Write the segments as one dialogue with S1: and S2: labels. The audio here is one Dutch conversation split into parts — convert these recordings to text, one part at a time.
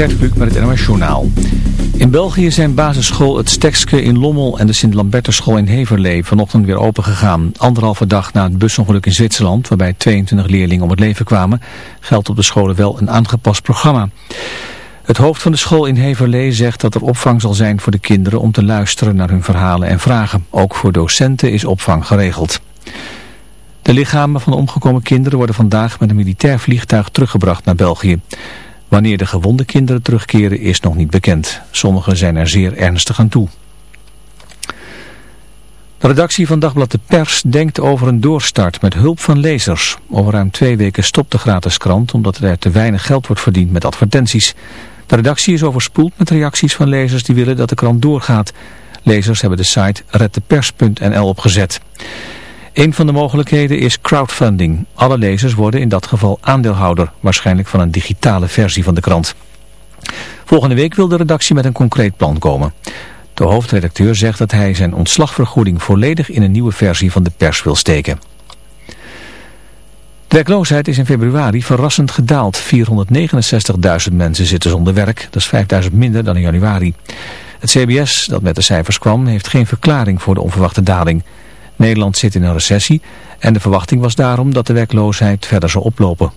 S1: Gert met het NOS Journaal. In België zijn basisschool Het Stekske in Lommel en de Sint-Lamberterschool in Heverlee vanochtend weer open gegaan. Anderhalve dag na het busongeluk in Zwitserland, waarbij 22 leerlingen om het leven kwamen, geldt op de scholen wel een aangepast programma. Het hoofd van de school in Heverlee zegt dat er opvang zal zijn voor de kinderen om te luisteren naar hun verhalen en vragen. Ook voor docenten is opvang geregeld. De lichamen van de omgekomen kinderen worden vandaag met een militair vliegtuig teruggebracht naar België. Wanneer de gewonde kinderen terugkeren is nog niet bekend. Sommigen zijn er zeer ernstig aan toe. De redactie van Dagblad de Pers denkt over een doorstart met hulp van lezers. Over ruim twee weken stopt de gratis krant omdat er te weinig geld wordt verdiend met advertenties. De redactie is overspoeld met reacties van lezers die willen dat de krant doorgaat. Lezers hebben de site reddepers.nl opgezet. Een van de mogelijkheden is crowdfunding. Alle lezers worden in dat geval aandeelhouder, waarschijnlijk van een digitale versie van de krant. Volgende week wil de redactie met een concreet plan komen. De hoofdredacteur zegt dat hij zijn ontslagvergoeding volledig in een nieuwe versie van de pers wil steken. De werkloosheid is in februari verrassend gedaald. 469.000 mensen zitten zonder werk. Dat is 5.000 minder dan in januari. Het CBS, dat met de cijfers kwam, heeft geen verklaring voor de onverwachte daling. Nederland zit in een recessie en de verwachting was daarom dat de werkloosheid verder zou oplopen.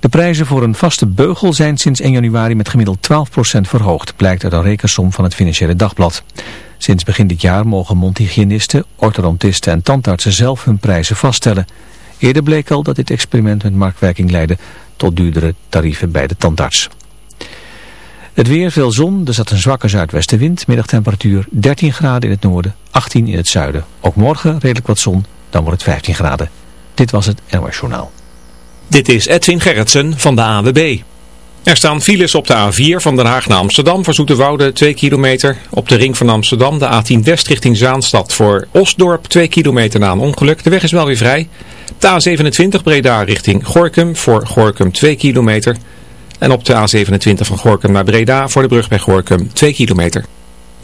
S1: De prijzen voor een vaste beugel zijn sinds 1 januari met gemiddeld 12% verhoogd, blijkt uit een rekensom van het Financiële Dagblad. Sinds begin dit jaar mogen mondhygiënisten, orthodontisten en tandartsen zelf hun prijzen vaststellen. Eerder bleek al dat dit experiment met marktwerking leidde tot duurdere tarieven bij de tandarts. Het weer, veel zon, er zat een zwakke zuidwestenwind, middagtemperatuur 13 graden in het noorden, 18 in het zuiden. Ook morgen redelijk wat zon, dan wordt het 15 graden. Dit was het NOS Journaal.
S2: Dit is Edwin Gerritsen van de AWB. Er staan files op de A4 van Den Haag naar Amsterdam voor Zoeterwoude 2 kilometer. Op de ring van Amsterdam de A10 West richting Zaanstad voor Osdorp 2 kilometer na een ongeluk. De weg is wel weer vrij. De A27 Breda richting Gorkum voor Gorkum 2 kilometer. En op de A27 van Gorkum naar Breda voor de brug bij Gorkum 2 kilometer.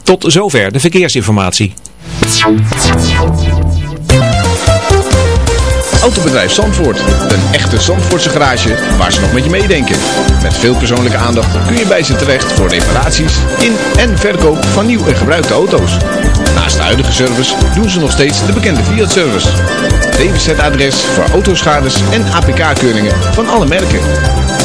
S2: Tot zover de verkeersinformatie.
S3: Autobedrijf Zandvoort. Een echte Zandvoortse garage waar ze nog met je meedenken. Met veel persoonlijke aandacht kun je bij ze terecht voor reparaties in en verkoop van nieuw en gebruikte auto's. Naast de huidige service doen ze nog steeds de bekende Fiat-service. DWZ-adres voor autoschades en APK-keuringen van alle merken.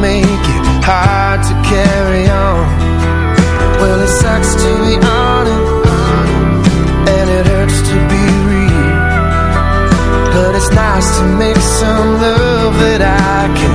S4: make it hard to carry on. Well, it sucks to be honest And it hurts to be real. But it's nice to make some love that I can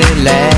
S5: relax.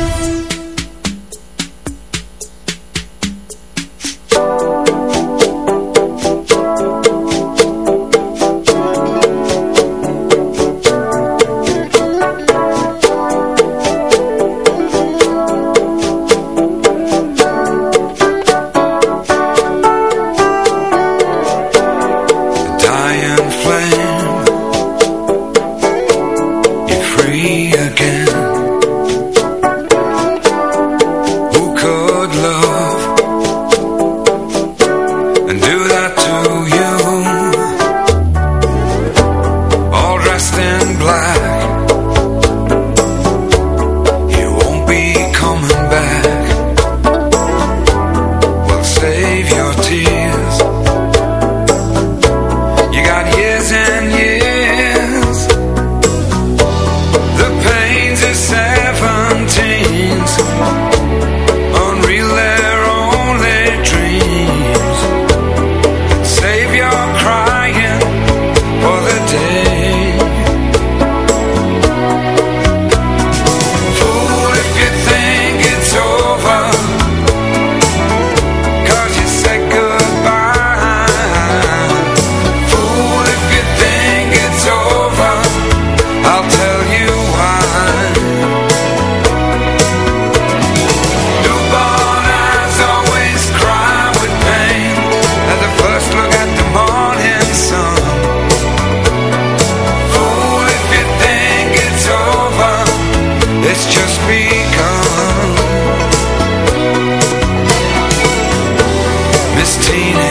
S1: waiting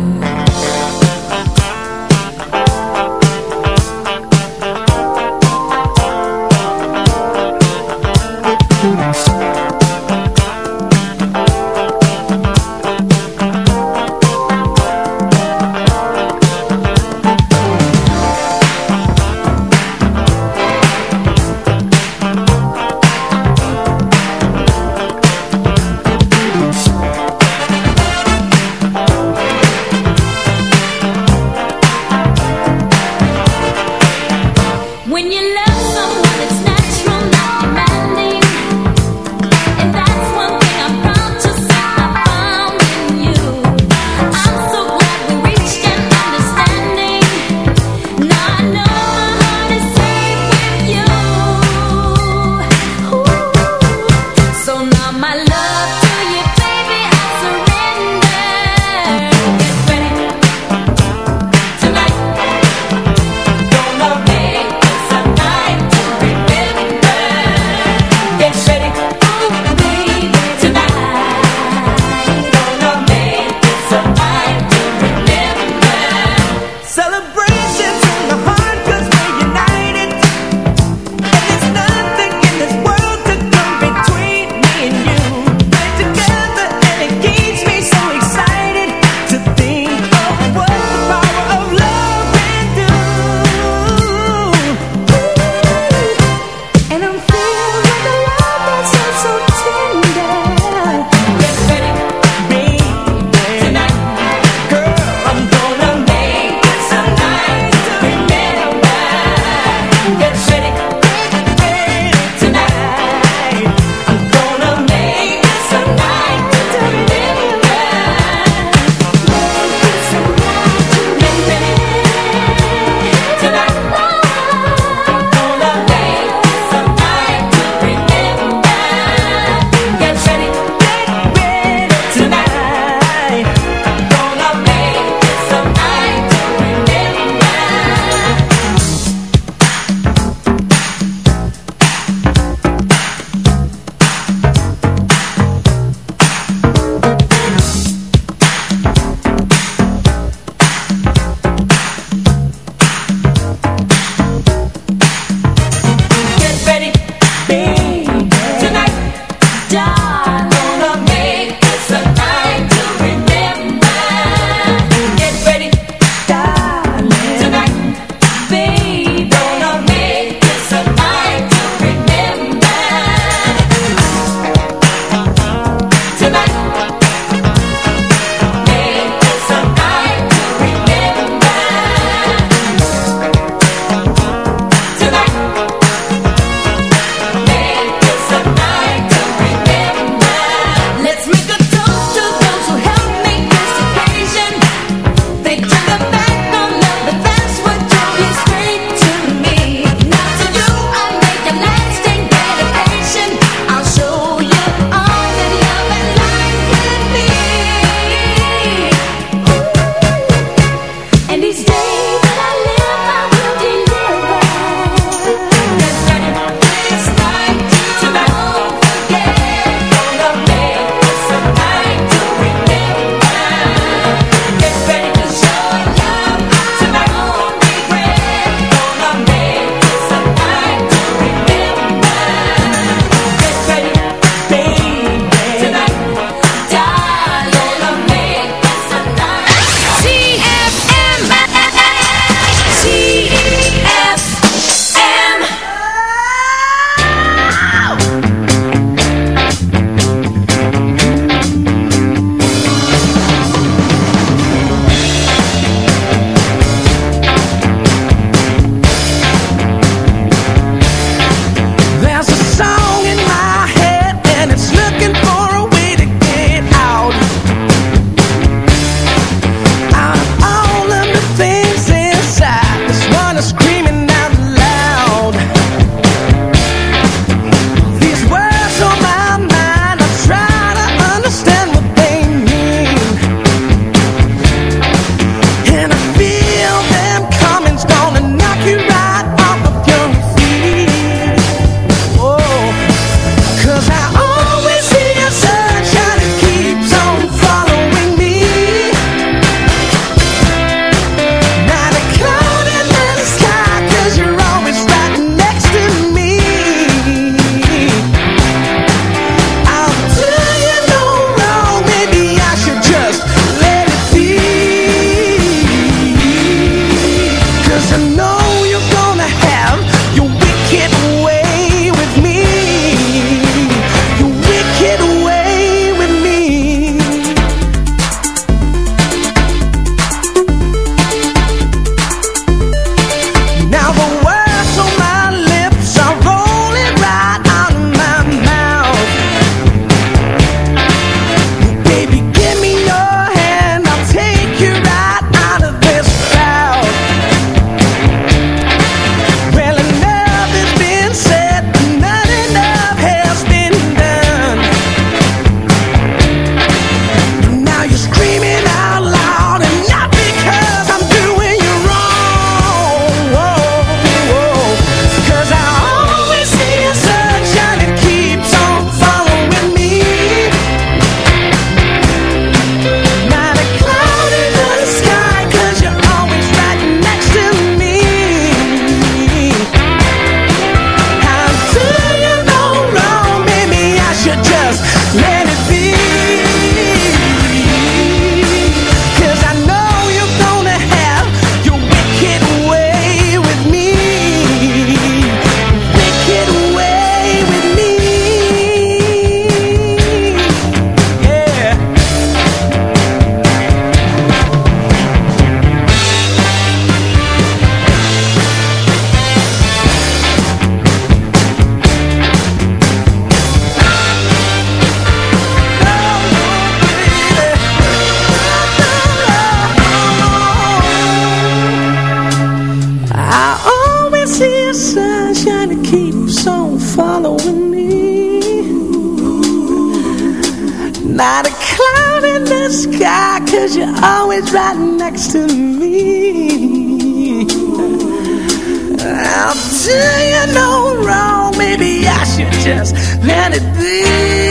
S6: just let it be.